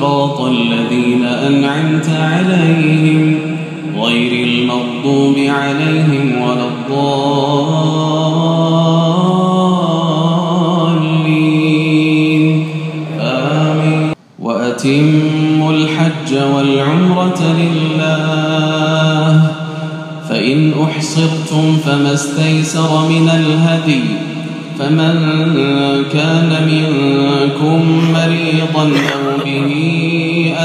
صراط الذين أنعمت عليهم غير المغضوب عليهم ولا الضالين. آمين. وأتموا الحج والعمرة لله. فإن أحصرتم فما استيسر من الهدي. فمن كان منكم مريضا أو به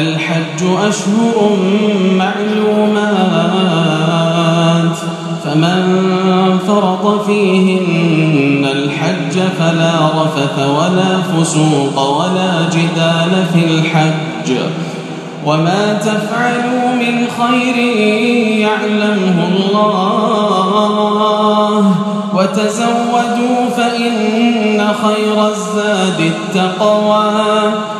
الحج أشهر معلومات فمن فرض فيهن الحج فلا رفث ولا فسوق ولا جدال في الحج. وما تفعلوا من خير يعلمه الله. وتزودوا فإن خير الزاد التقوى.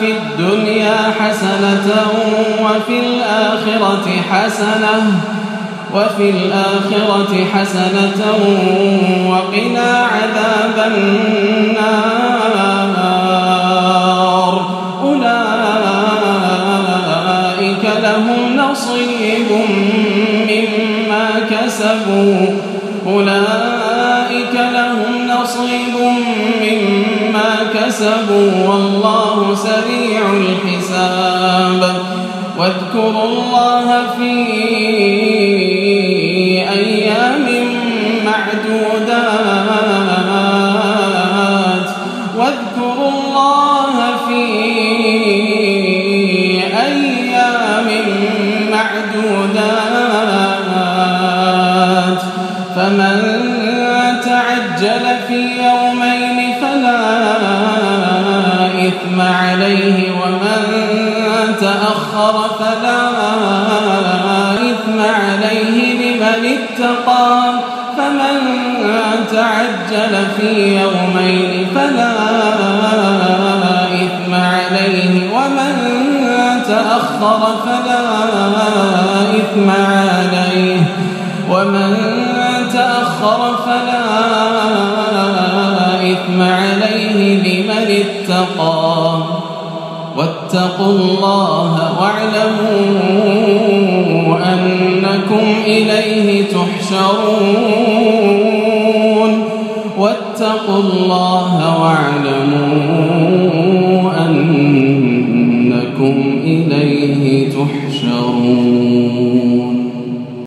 في الدنيا حسنة وفي الآخرة حسنة وفي الآخرة حسنة وقنا عذاب النار. أولئك لهم نصيب مما كسبوا. أولئك مما كسبوا والله سريع الحساب. واذكروا الله في أيام معدودات. واذكروا الله في أيام معدودات. فمن تعجل في يومين إثم عليه ومن تأخر فلا إثم عليه لمن اتقى. فمن تعجل في يومين فلا إثم عليه ومن تأخر فلا إثم عليه ومن تأخر فلا إثم عليه اتقى واتقوا الله واعلموا أنكم إليه تحشرون. واتقوا الله واعلموا أنكم إليه تحشرون.